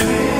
trail